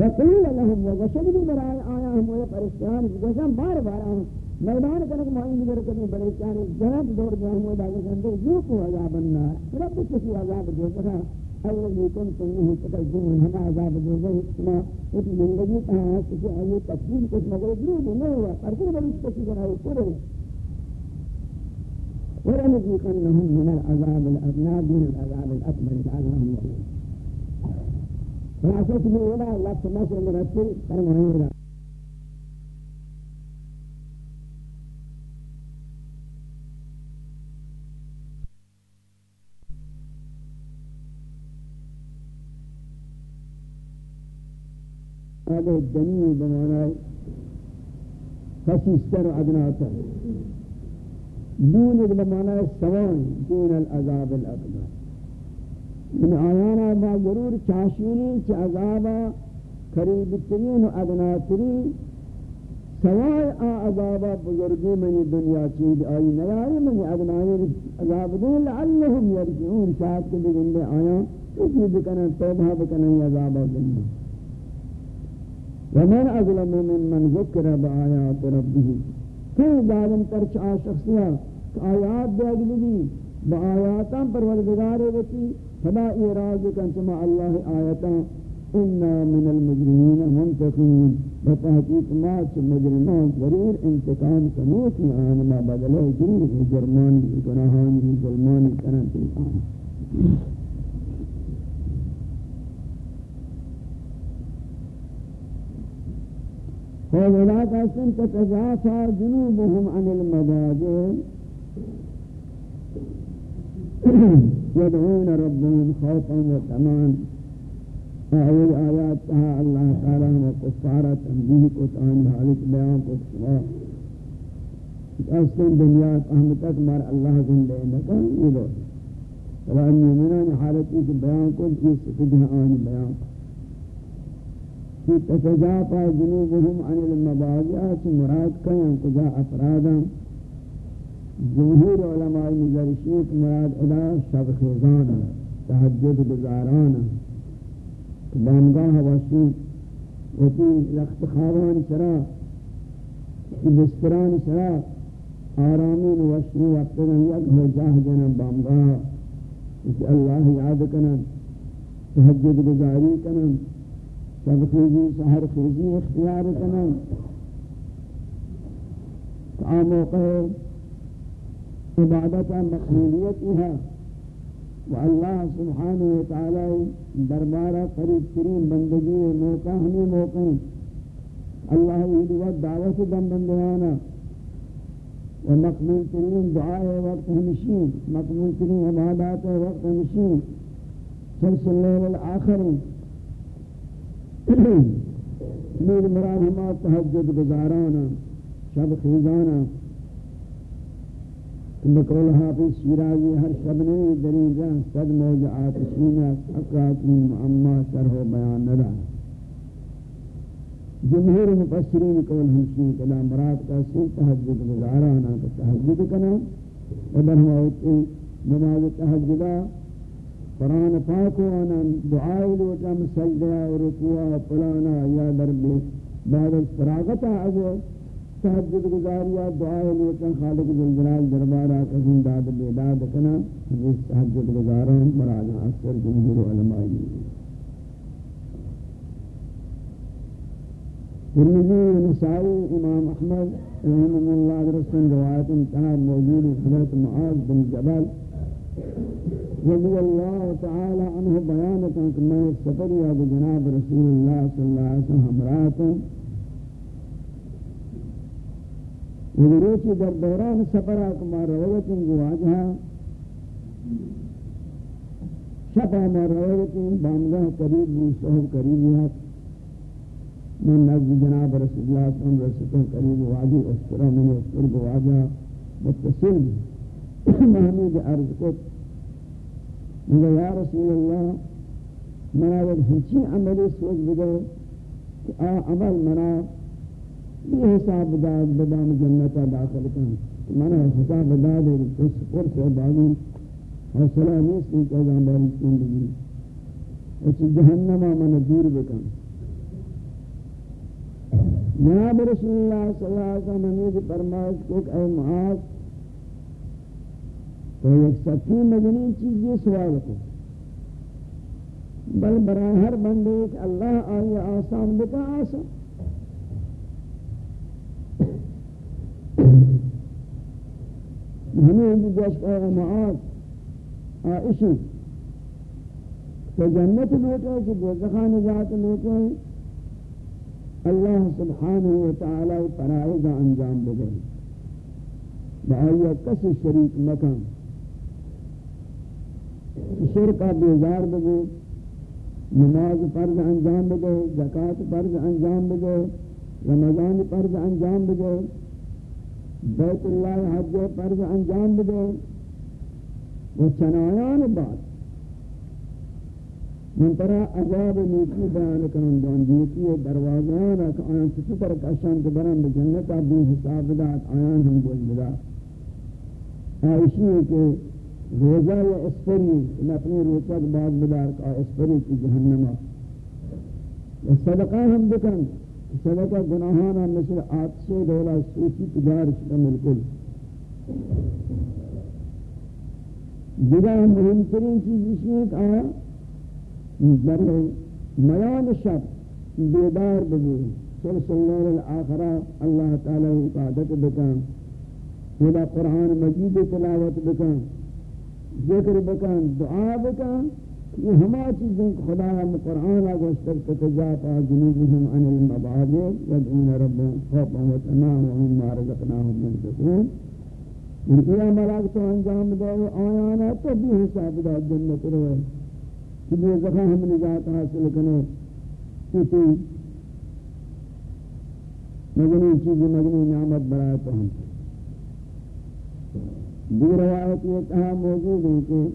وقیل لهم وغشد بھی برائے آیا ہم وہ پرشتیان گوشم بار بار آیا میدان کنک معین دیگر کبھی بڑے چاہے جنت دور جا ہوا داغے سندے جو کو عذاب النار رب کسی عذاب دے کرا اول بھی کن تم نہیں کتا جو ہم عذاب دے گا اتنا ایک زندگی کا ہے کہ یہ تفصیل کچھ مگر بھی نہیں ہوا پر پھر بڑی کسی کو نہ کرے ولنذيقنهم من العذاب الأدنى دون العذاب الأكبر لعلهم يؤمنون فعصيت بأولى الله تماشى مرتب فرمى آگے جنی بمانا ہے خسیستر ادناتا دون ایک بمانا ہے سوان دون العذاب الاکبر من آیانا با ضرور چاشینی چی عذابا قریب ترین و ادنا ترین سوائے آ عذابا بزرگی منی دنیا چید آئی نیاری منی ادنائی عذاب دین لعلہم یرجعون. شاید کے بگن دے آیاں تو کی بکنن توبہ بکنن عذابا دنیا ومن اظلم ممن ذکر بآیات ربه. کئی ظالم ترچ آشخصیا آیات دے اگلی بآیاتاں پروردگار وتی فلا اعراض کن چما اللہ آیاتاں انا من المجرمین منتقین بتحقیق ما چ مجرمان ضرور انتقام کنوت آن ما بدلے جریر جرمانی، گناہانی، ظلمانی کنن آن۔ فولاد اسم تتجافى جنوبهم عن المضاجع [CLEARS THROAT] يدعون ربهم خوفا وطمعا. فهول آياتها الله تعالى وكفارة تنبيه كتان حالك بيان كتان اصل دنيا فهمتك مار الله زنده نکا یہ لوگ فلا المؤمنان حالتی کے بیان کو یہ سفدہ آن بیان کو کی تتجافا جنوبهم عن المضاجع مراد کہیں کجا افرادا جمہور علماء نظرشیت مراد ادا شب خیزانا تحجد گزارانا بامگاہ وشی وتی لخت خوابان سرا بستران سرا آرامین وشی وقتنا یک ہو جاہ جنم بامگاہ اللہ یاد کنن تحجد گزاری کنن شب خیزی سہر خیزی اختیار کنن تا موقع عبادتا مقبولیتی ہے و اللہ سبحانہ وتعالی دربارہ قریب ترین بندگی موقع ہمیں موقع اللہ وقت دعوت دم بندیانا و مقبول ترین دعائے وقت ہمشین مقبول ترین عبادات وقت ہمشین سلسلہ والآخرین [COUGHS] میر مراد ہما تحجد گزارانا شب خیزانا. بقول حافظ شیرازی ہر شب نے رہا صد موج آتشینہ اقراتی معمہ شرح و بیان ندا. جمہور مفسرین قول ہمشین کلا مراد کا سی تحجد گزارانا تحجد کنا و برہم آئیتی نماز تحجدہ قرآن پاک و دعائی لوٹا مسجدہ و رکوع و پلانا یا دربی بعد از فراغت از تحجد گزاریا دعائی لوٹا خالق جلجلال دربارہ قسم داد بیداد کنا اس تحجد گزارا مرانا اکثر جمہور علمائی ترمذی نسائی امام احمد رحمہ اللہ رسول روایت انتہا موجود حضرت معاذ بن جبل۔ رضی اللہ تعالی عنہ بیان کہ میں سفر یا جناب رسول اللہ صلی اللہ علیہ وسلم ہمراہ وزروچی در دوران سفر اکما رویتن گواجہا شفا ما رویتن بامگاہ قریب بو صحب قریب یاد. من نزد جناب رسول اللہ صلی اللہ علیہ وسلم رسطن قریب واجی اسطرہ من اسطر گواجہا متصل [COUGHS] محمود عرض کو مگر یا رسول اللہ منا وقت ہنچی عملی سوچ بگو کہ آ عمل منا یہ حساب داد بدام جنتا داخل کن. منا حساب داد اس پر سے باغی حوصلہ نہیں سی کہ ہماری زندگی اس جہنم من دور بکن. جناب رسول اللہ صلی اللہ علیہ وسلم نے فرمایا کہ اے معاذ تو ایک سچی مدنی چیز یہ سوال کو بل برای ہر بندے کہ اللہ آئی آسان بکا آسان۔ ہمیں جس کا معاد عائشہ، تو جنت لوٹے کہ دوزخہ نجات لوٹے اللہ سبحانہ وتعالی فرائض انجام دے بآیا کس شریک مکان شرکہ بیزار بگو، نماز فرض انجام بگو زکاة فرض انجام بگو، رمضان فرض انجام بگو، بیت اللہ حج فرض انجام بگو و چنایان بعد من ترا عذاب نیکی بیان کنن دون دیتی دروازیان اک آیان چطور پر کشان کے برن بجنت بی حساب دات آیان ہم گوش بدا آئیشی ہے کہ روزہ یا اسپری اپنی روچہ کے بعد بدار کا اسپری کی جہنمہ و صدقہ ہم بکن. صدقہ گناہانا مثل آتشے دولا سوچی تجار شکا ملکل. دیگر مہمترین چیز اس میں ایک آیا در میان شب بیدار بگو سلسلہ الاخرہ اللہ تعالی عبادت بکن. ولا قرآن مجید تلاوت بکن. ذکر بکن، دعا بکن، یہ ہما چیزیں خدا ہم قرآن آگوشتر تتجافا جنوبهم عن المبادع یدعون ربهم خوفا و تمام و مما رزقناهم ينفقون ان کیا ملاک تو انجام دے آیانا تو بھی حساب دا جنت روئے کہ بے زخا ہم نجات حاصل کنے کسی مجنی چیز مجنی نعمت برائے تو ہم دو روایت یہ کہا موجود ہے کہ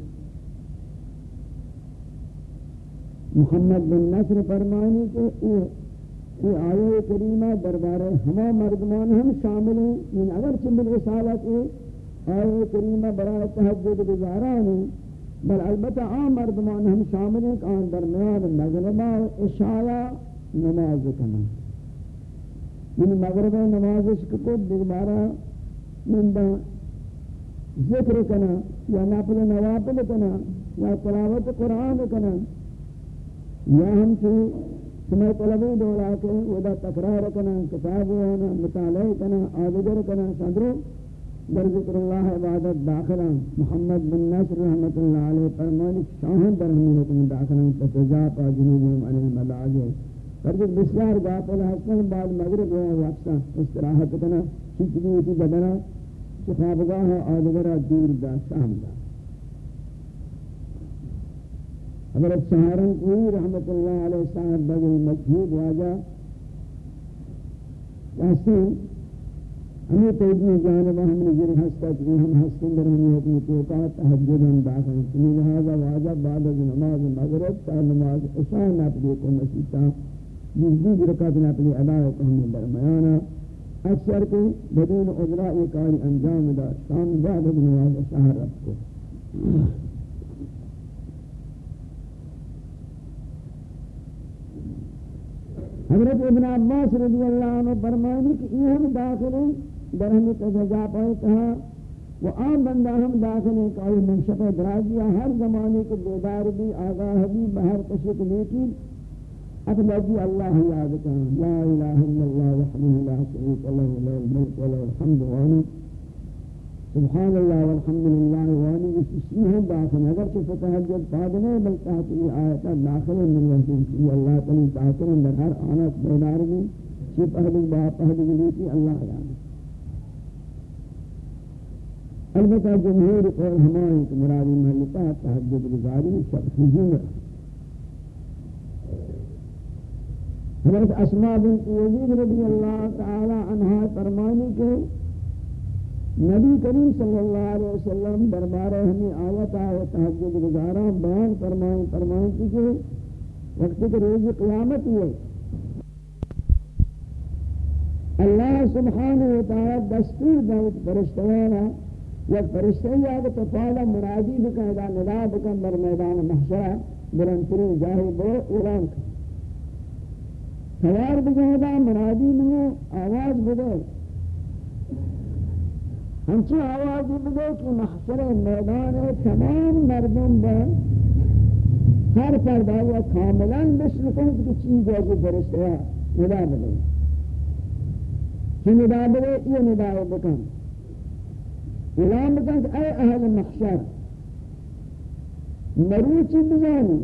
محمد بن نصر فرمانی کہ یہ آیہ کریمہ دربار ہما مردمان ہم شامل ہیں من اگر چمل رسالت ہے آیہ کریمہ برای تحجد ہیں بل البتہ عام مردمان ہم شامل ہیں کہ آن درمیان مغربہ اشارہ نماز کنا من مغربہ نماز کو دوبارہ من ذکر کنا، یا نافل نوافل کنا، یا تلاوت قرآن کنا. یا ہم سے سمے طلبی دورا کے ودا تکرار کنا، کتاب وانا مطالعہ کنا آدگر کنا، صدرو. در ذکر اللہ عبادت داخلا محمد بن نصر رحمت اللہ علیہ فرمانی شاہن در ہمی حکم داخلا تتجاپا جنوبهم عن الملاجع فرجت بسیار گاپل حسن بعد مغرب ہوا وقتا استراحت کنا شکلی ہوتی بدنا خوابگاہ آدگرہ دور دا شام دا حضرت سہارنپوری رحمت اللہ علیہ صاحب بغل مسجد واجہ کہتے ہمیں تیجی جانبہ ہم نے جر ہستا کہ ہم ہستن در ہمیں اپنی توقع تحجد ہم داخل سنی لہذا واجہ بعد از نماز مغرب تا نماز عشاء ناپدے کو مسیطہ جس دی رکعت ناپدے ادا کو ہمیں درمیانہ اکثر کو بدون اجراء کاری انجام دا شام بعد از نماز شہر رب کو۔ حضرت ابن عباس رضی اللہ عنہ فرمائے کہ یہ ہم داخل ہیں، در ہمیں تجزا پائے کہا وہ عام بندہ ہم داخل ہیں کہ آئی منشق درازیہ ہر زمانے کے بیدار بھی آگاہ بھی بہر کشک لیکن أكبر الله يا ذكاء لا إله إلا الله وحده لا شريك له له الملك ولا الحمد وأنا سبحان الله والحمد لله وأنا اسمه داخل أجر فتهجد قادمة بل تحت الآية داخل من وحده في الله تعالى داخل من هر آنات بينارني شف أهل الباب أهل جليسي الله يا بك البتہ جمہور قول ہمائیں کہ مرادی محلتہ بزاري گزاری شخص حضرت اسماء بنت یزید رضی اللہ تعالی عنہ فرمانی کے نبی کریم صلی اللہ علیہ وسلم دربار ہمیں آیت آیت تحجد گزارا بیان فرمائیں فرمائیں کہ وقت کے روز قیامت یہ اللہ سبحانہ وتعالی دستور دعوت فرشتوانا یک فرشتے یا کہ تفالا مرادی بکن ادا ندا بکن بر میدان محشرہ برنترین جاہی بو اعلان کن۔ سوار بگیدا مرادی منو آواز بده. ہمچی آوازی بده کہ محشر میدان تمام مردم با ہر پرده ہوا کاملا مثل کنید که چیز آگو ہے ندا بده. چی ندا بده یہ ندا بکن. اعلان بکن کہ اے اہل محشر مروچی بزانی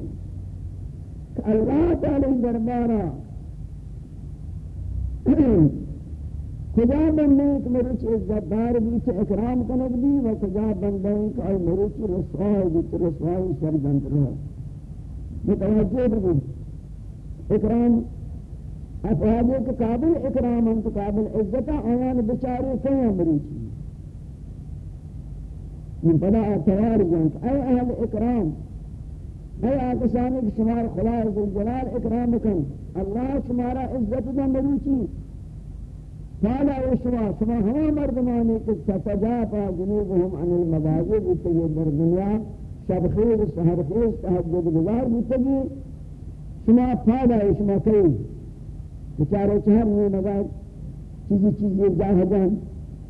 کہ اللہ تعالی دربارہ کجا بندے کہ مروچ عزت دار بھی سے اکرام کنک بھی و کجا بندے کہ اے مروچ رسوائی بھی رسوائی سر جنت رہا متوجہ بکن اکرام افرادی کے قابل اکرام ہم تو قابل عزت آیان بچارے کہیں مروچی من پدا اعتبار جانت اے اہل اکرام اے آکسانی کی شمار خلا عزو جلال اکرام کن اللہ شمارا عزت دا مروچی فالا و شما شما ہما مردمانی کہ تتجاپا جنوبهم عن المباغی بتگی در دنیا شب خیز سہر خیز تحجد گزار بتگی شما فالا و شما کئی بچارے چہر میں مگا چیزی چیزی جاہدان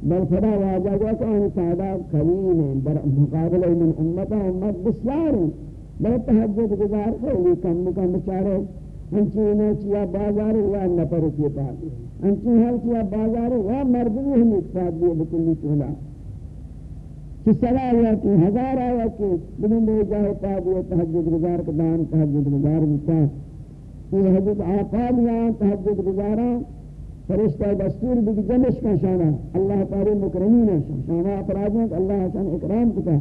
بل خدا واجہ کہ ان تعداد قلیل ہیں در مقابلہ من امتا امت بسیار ہیں بل تحجد گزار کو خیلی کم کم بچارے انچی انہیں چیا بازار یا نپر کی پاک انچی حل چیا بازار یا مردمی ہم اتفاد دیئے بکلی چولا۔ کہ سلا یا کہ، ہزار آیا کہ بدن دے جاہے پا دیئے تحجد گزار کا دان تحجد گزار بتا یہ حضرت آقال یا تحجد گزاران فرشتہ دستور بھی جمش کا شانہ۔ اللہ تعالی مکرمین ہے، شانہ اپرادوں اللہ شان اکرام کتا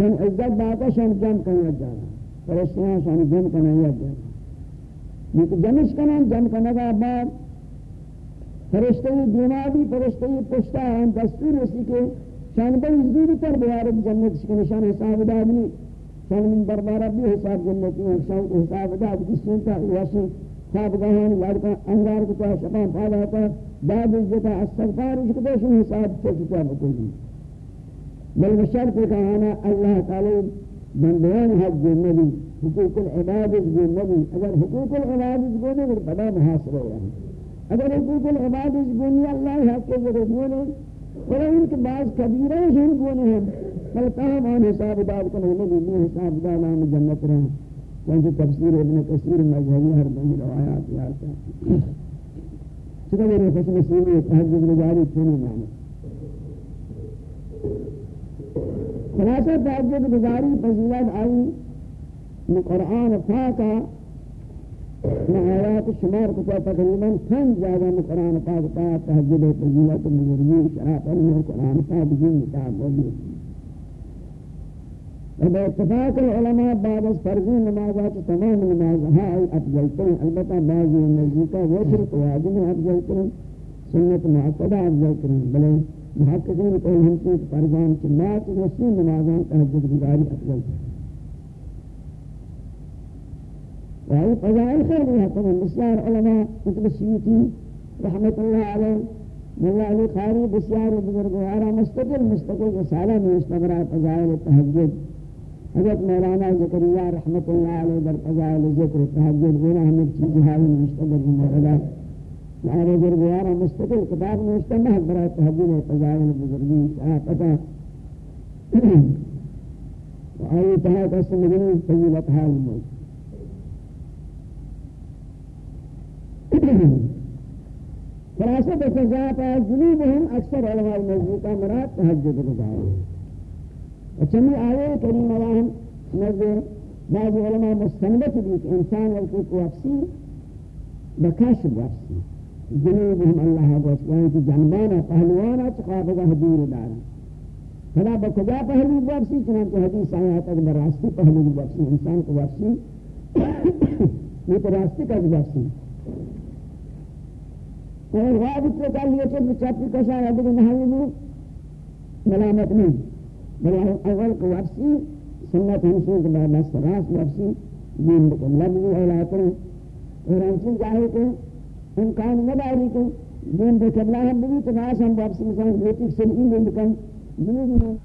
شان عزت باقا شان جم کرنا جانا فرشتہ شان جم کرنا جانا یہ تو جمش کرنا جم کرنا کا بعد فرشتہ دماغی فرشتہ پشتہ ہیں دستور اسی کے شان بل زور پر بیارت جنت کے نشان حساب دادنی شان من دربارہ بھی حساب جنتی ہے شان حساب داد کس چنتا واسن خوابگاہان لڑکا انگار کتا شپان پادا تا بعد عزتا استغفار اس اشکتا شن حساب چکتا بکلی بل بشرط كهانا الله تعالى بندیان حق النبي حقوق العبادت النبي. اگر حقوق العبادت جنبی بدا محاصر الله يعني. اگر حقوق العبادت النبي الله حق کے ذریعے بولے اور ان بعض كبيرة ہیں گونے ہیں بل تاہم آن حساب دار کن ہمیں بھی حساب دار آن جنت رہے کیونکہ تفسیر ابن کثیر مذہبی ہر بنی روایات یاد ہے چکہ میرے خشم سیری تحجد نجاری چونی جانے Thank you. خلاصہ تعجب گزاری فضیلت آئی قرآن پاکا آیات شمار کو تقریبا چند جگہ میں قرآن پاک کا تہجد فضیلت بزرگی شرافت میں قرآن پاک کی کتاب ہوگی وباتفاق العلماء بعد فرض نمازات تمام نمازها أي أفضلتين البتة بعض النزيكة وشرك واجب أفضلتين سنة معقدة أفضلتين بلے محققین کو ہم سے فرضان کی نات رسی نمازان تہجد گزاری افضل ترین وهي فضائل خير لها طبعا بسيار علماء مثل السيوطي رحمة الله عليه مولا علی خاری بسیار بزرگوارا مستقل مستقل رسالہ میں اشتبرا فضائل التحجد حضرت مولانا زکریہ رحمت اللہ علیہ در فضائل ذکر تحجد گناہ ہمیں چیز ہائی مشتبر مولا لہذا بزرگوارا مستقل کتاب میں اشتبہ برا تحجد فضائل بزرگی شاہتا وآئی تہا قسم مدنی فضیلت حال موت خلاصہ بسجاتا جنوبهم اکثر علماء المزیقہ مراد تحجد گزارے وچمی آئے کریم اللہ ہم نظر بعض علماء مستنبت بھی کہ انسان وقتی کو افسی بکشف افسی جنوبهم اللہ گوشت یعنی کہ جنبانا پہلوانا چقابگا حدور دارا۔ فلا بکجا پہلو بافسی چنانچہ حدیث آیات اگر راستی پہلو بافسی انسان کو بافسی یہ تو راستی کا بافسی اور غاب تو کل یہ کہ چاپی کشا ہے کہ نہیں میں ملامت نہیں۔ بل اول کو ورسی سنت ہم سے کہ بس راس ورسی دین کو لفظ ہے لا کر اور ان سے چاہے کہ امکان نہ داری کہ دین دے قبلہ ہم بھی تو ناس ہم واپس مثلا بیٹی سلیم بکن دین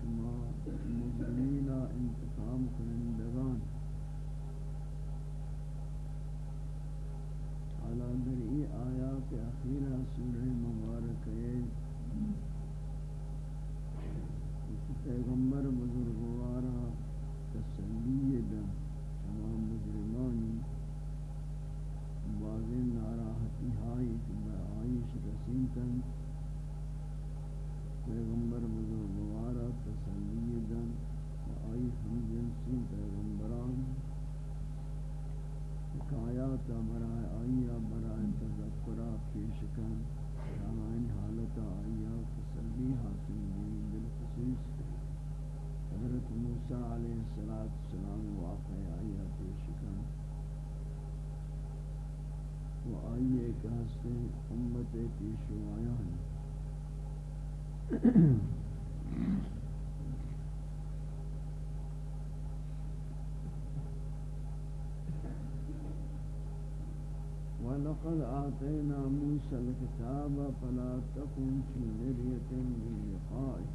ولقد آتينا موسى الكتاب فلا تكن في مرية من لقائه.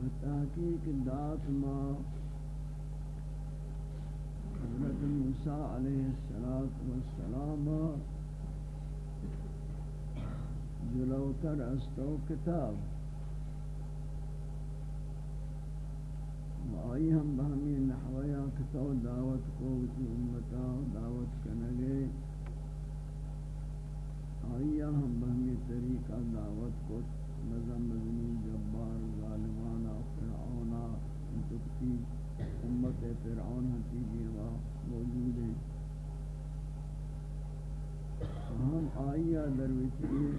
بتحقیق دات ما حضرت موسیٰ موسیٰ علیہ السلام جلوتر استو کتاب آئی ہم بہمی نحویہ کتو دعوت کو کی امتا دعوت کنگے آئی ہم بہمی طریقہ دعوت کو نظم مزنی جبار ظالمانہ فرعونہ انتقی امت فرعون ہنسی جیوا موجود ہیں۔ ہم آئیہ دروچی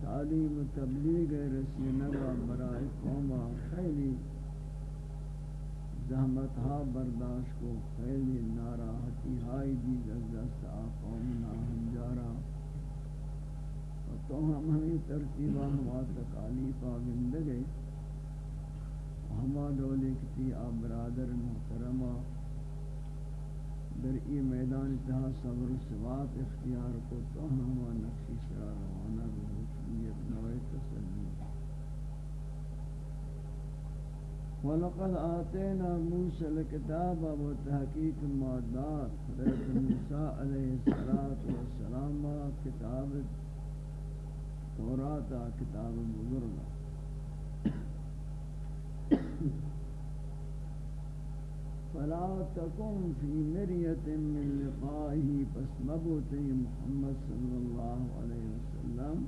تعلیم تبلیغ رسی نگا برائے قوما خیلی زحمت ہا برداشت کو خیلی ناراحتی ہائی دی دست آقوم ناہنجارا۔ تو ہم ہمیں ترتیبہ ہوا تکالیفہ گندگے ہما دولے کتی آ برادر محترمہ، در ای میدان تہا صبر و ثبات اختیار کو تو ہما نقشی سرا روانہ بہوشیت نوے تسلی وَلَقَدْ آتَيْنَا مُوسَى الْكِتَابَ وَتَحْقِيقِ مَادَّاتِ، حضرت موسیٰ علیہ السلام کتاب توراتا کتاب بزرگا فلا تكن في مرية من لقائه، پس مبوتی محمد صلی اللہ علیہ وسلم.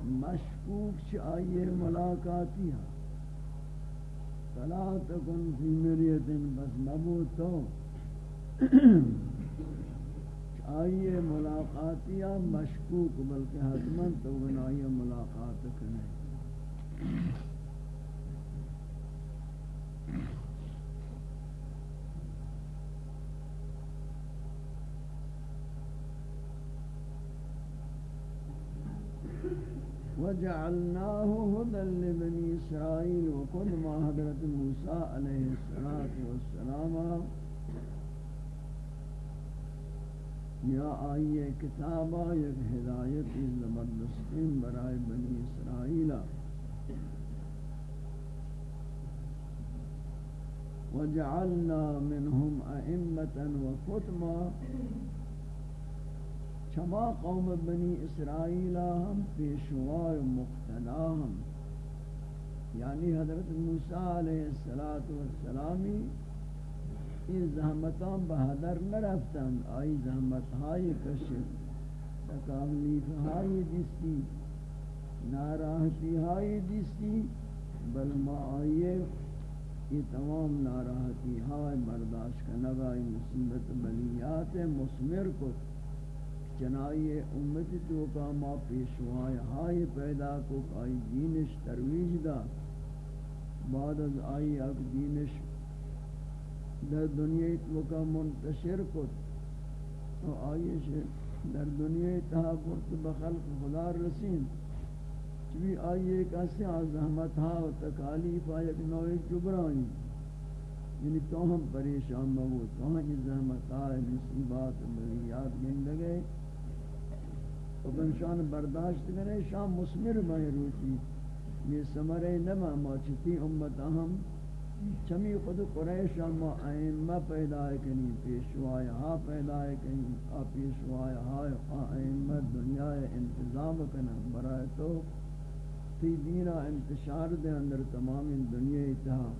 مشکوک چاہیے ملاقاتی ہاں فلا تکن فی مرية بس مبوتو آئیے ملاقاتیا مشکوک، بلکہ حتمن تو بنائیے ملاقات کرنے۔ وجعلناه هدى لبني إسرائيل وقد ما حضرت موسى عليه الصلاة والسلام. یا آئیے کتابہ یک ہدایت زبردستین برائے بنی اسرائیل. وجعلنا منهم ائمتا وفتما چما قوم بنی اسرائیل ہم پیشوا مقتدا ہم یعنی حضرت موسیٰ علیہ السلامی این زحمتان بہادر نرفتن آئی زحمت ہائی کشت تکالیف ہائی دیستی ناراحتی ہائی دیستی، بل ما آئیے یہ تمام ناراحتی ہائی برداشت کنگا ای مصیبت بلیات مسمر کو چنائی امتی تو کا ما پیشوائی ہائی پیدا کو آئی دینش ترویج دا۔ بعد از آئی اک دینش در دنیا تو کا منتشر کو تو آئیے سے در دنیا تہا پرت بخلق خدا رسین۔ چوی آئیے ایک ایسے زحمت ہا و تکالیف آئیے کہ نوے جبرانی۔ یعنی تو ہم پریشان مگو تو ہم یہ زحمت آئے، نصیبات ملیات گندگے۔ تو بنشان برداشت کرنے شام مسمر میں روچی یہ سمرے نمہ موچتی امت اہم چمی خود قریش اما ائمہ پیدا کنی پیشوائے ہا پیدا کنی آ پیشوائے ہا ائمہ دنیا انتظام کنا برائے تو تی دینا انتشار دے اندر تمام دنیا اتہا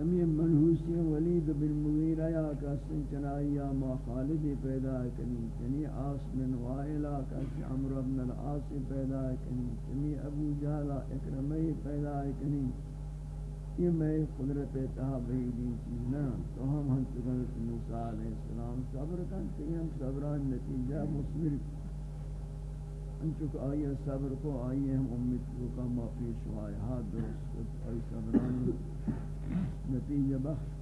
چمی منحوسی ولید بن مغیرہ یا کسن چنائی یا ما خالد پیدا کنی یعنی چنی آس بن وائلہ کس عمر بن العاص پیدا کنی چمی ابو جہلہ اکرمی پیدا کنی۔ یہ میں قدرت تابعی دی چیزنا تو ہم ہم حضرت موسیٰ علیہ السلام صبر کن کہ ہم صبران نتیجہ مصبر۔ ان انچک آئیے صبر کو، آئیے ہم امت کو کا معافی شوائے ہاتھ درست۔ کت آئی صبران۔ نتیجہ بخش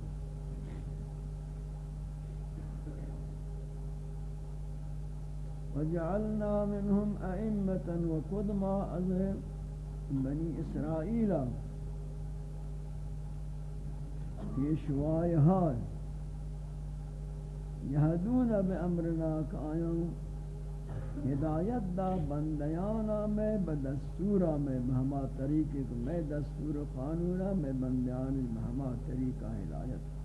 وجعلنا منهم أئمة وقدما از بني إسرائيل يشواي هاي يهدون بأمرنا کائن ہدایت دا بندیانا میں بدستورا میں مہما طریقے کو میں دستور قانونا میں بندیان مہما طریقہ ہدایت۔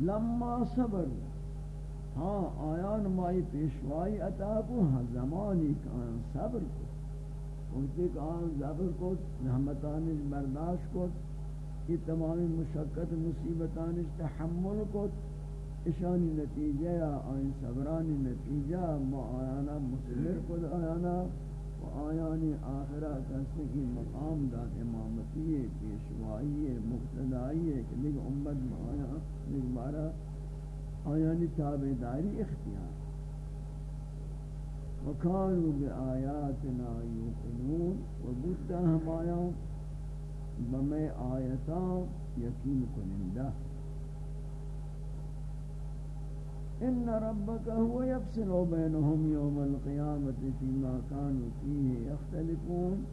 لما صبر۔ ہاں آیان مائی پیشوائی عطا کو ہاں زمانی کان صبر کو۔ انتی کان صبر کو رحمتانش برداشت کو یہ تمامی مشقت مصیبتانش تحمل کو۔ اشانی نتیجہ یا آئین صبرانی نتیجہ، ما آیانا مسلر کو آیانا و آیانی آخرہ کسی کی مقام داد، امامتی، پیشوائی مقتدائی کہ لیکن امت ما آیا لیکن بارا آیانی تابداری اختیار. وکانو بی آیاتنا یوقنون و بودتا ہم آیا بمی آیتا یقین کنندہ. ان ربك هو يفصل بينهم يوم القيامه فيما كانوا فيه يختلفون.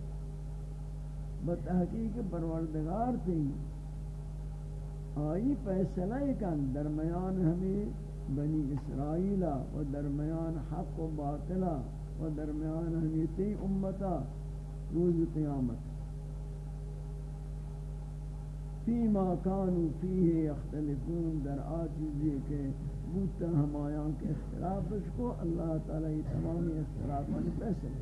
بتحقیق پروردگار تھی۔ آئی فیصلہ کن۔ درمیان ہمیں بنی اسرائیل و درمیان حق و باطلہ و درمیان ہمیں تی امتا روز قیامت۔ فیما كانوا فيه يختلفون در آجزی کے بوتا ہمایاں کے اختلافش کو اللہ تعالی تمامی اختلافان فیصلے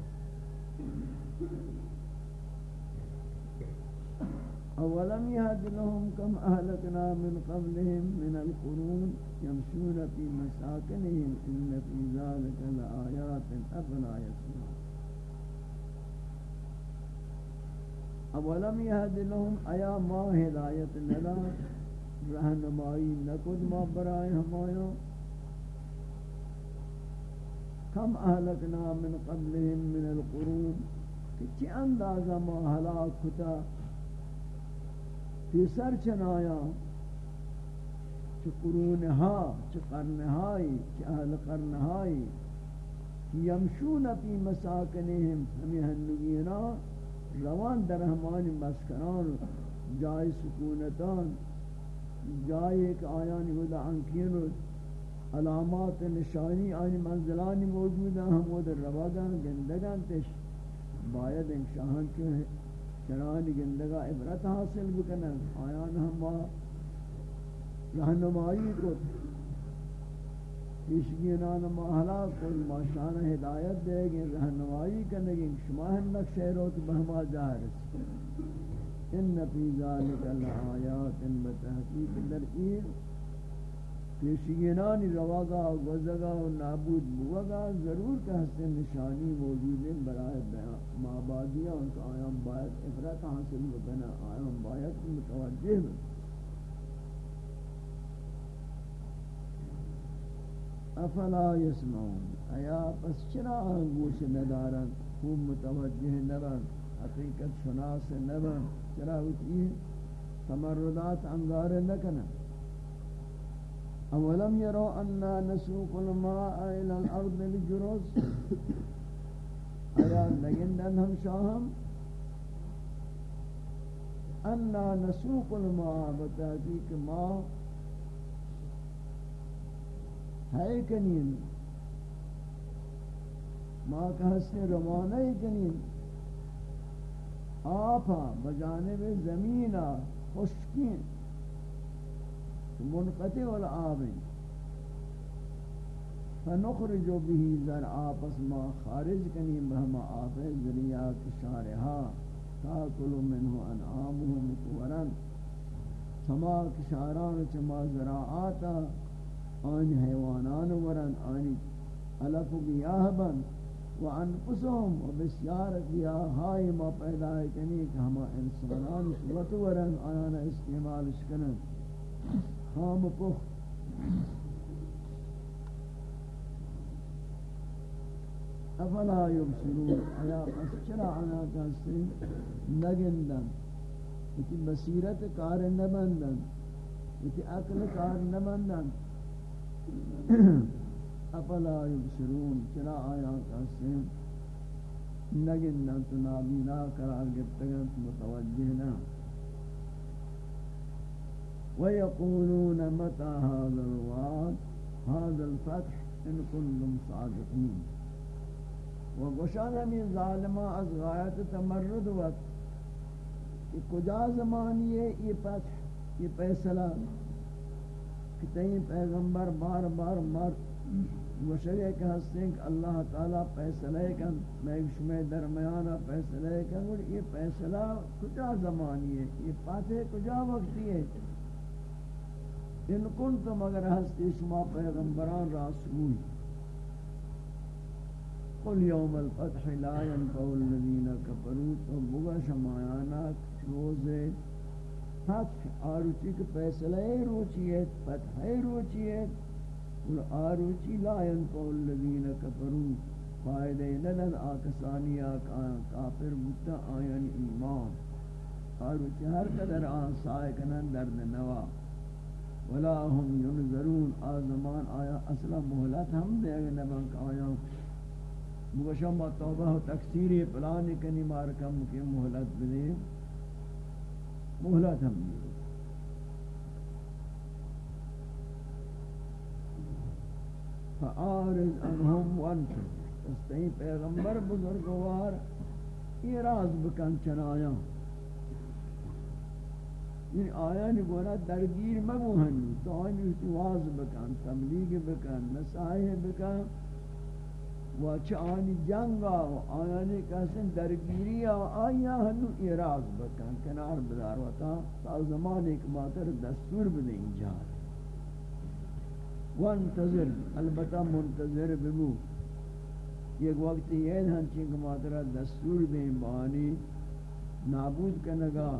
اولم يهد لهم كم اهلكنا من قبلهم من القرون يمشون في مساكنهم ان في ذلك لآيات افلا يسمعون اولم يهد لهم ايا ما هدايت لنا؟ رہنمائی نکد ما برائے ہمایا کم اہلکنا من قبلهم من القرون. کہ چی اندازہ ما حلاک کتا؟ تی سر چنایا. چی قرونہا چی قرنہائی چی اہل قرنہائی یمشون پی مساکنہم ہمیں ہنگینا روان در ہمانی مسکنان جائے سکونتان جائے ایک آیانی ہودا انکین علامات نشانی آنی منزلانی موجود ہیں ہم وہ در روادان گندگان تش. باید ان شاہن کے چنانی گندگا عبرت حاصل بکنن آیان ہم رہنمائی کو پیشگینان محلا کوئی ماشان ہدایت دے گی رہنمائی کرنے گی شما ہم نقشہ روت بہما جاہر ان فی ذالک الآیات بتحقیق. در درئیر پیشگینانی رواگا و گزگا و نابود بوگا ضرور کہ حسن نشانی موجود ہے برای مابادیاں ان کا آیام باید افرت حاصل بکنا آیام باید متوجہ بکنا أفلا يسمعون. ایا پس چرا گوش ندارن؟ خوب متوجہ نبن حقیقت شناس نبن چرا ہوتی تمردات انگار نکنا اولم يروا اننا نسوق الماء إلى الأرض لجرز آیا لگندن ہم شاہم اننا نسوق الماء بتحقیق ما ہے کنین۔ ما کہ ہستے روانہ کنین؟ آفا بجانب زمینہ خشکین۔ منقطع العاب فنخرج به زر آپس ما خارج کنی بہما آف ذریعہ کشارہا۔ تاکل منہ انعامهم کورن۔ سما کشاران چما زراعاتا آن حیوانان ورن آنی علف گیاہ بند وانفسهم وبسیار گیاہائی ما پیدا کنی کہ ہما انسانان صورت ورن آنانا استعمال شکنن خام پخ افلا یبصرون؟ آیا پس چرا آنا کہستے نگندن اتی بصیرت کار نبندن اتی عقل کار نبندن [COUGHS] افلا یبصرون، چرا آیا کاسے نگن نہ تو نابینا قرار گفتگن متوجہ نہ ويقولون متى هذا الوعد؟ هذا الفتح الفتح ان کنتم صادقین. و گوشان ہمیں ظالمہ از غایت تمرد وقت. کہ کجا زمانی ہے یہ فتح، یہ فیصلہ؟ کہ تین پیغمبر بار بار مار مشرے کہ ہستیں کہ اللہ تعالیٰ فیصلہ کن میں شمع درمیانا فیصلہ کن اور یہ فیصلہ کجا زمانی ہے؟ یہ فتح کجا وقتی ہے ان کنتم اگر ہستی شما پیغمبران راسول قل یوم الفتح لا ينفع الذین کفروا، تو بگا شمایانا روز فتح آروچی کے فیصلہ روچی ہے، فتح روچی ہے۔ قل آروچی لا ينفع الذین کفروا، فائدہ ندن آکسانی آکان کافر بتا آیان یعنی ایمان۔ آروچی ہر قدر آن سائے کنن درد نوا۔ ولا هم ينذرون آزمان آیا اصلا مہلت ہم دے گے نبان کا آیا۔ مگشم با توبہ و تکثیری پلانی کنی مارکم کی مہلت بدے۔ مہلت ہم دے فآرز انہم وانتم. استہی پیغمبر بزرگوار، یہ راز بکن چنایاں این آیان گورا درگیر مبو ہنی. تو آنی واز بکن، تبلیغ بکن، نصائح بکن. و چه آنی جنگا و آیانی کسن درگیری و آیا ہنو اراز بکن، کنار بدار و تا تا زمان ایک ماتر دستور بدے اینجا وانتظر، البتہ منتظر ببو۔ یک وقت یہ ہنچین کہ ماتر دستور دیں بانی، نابود کنگا۔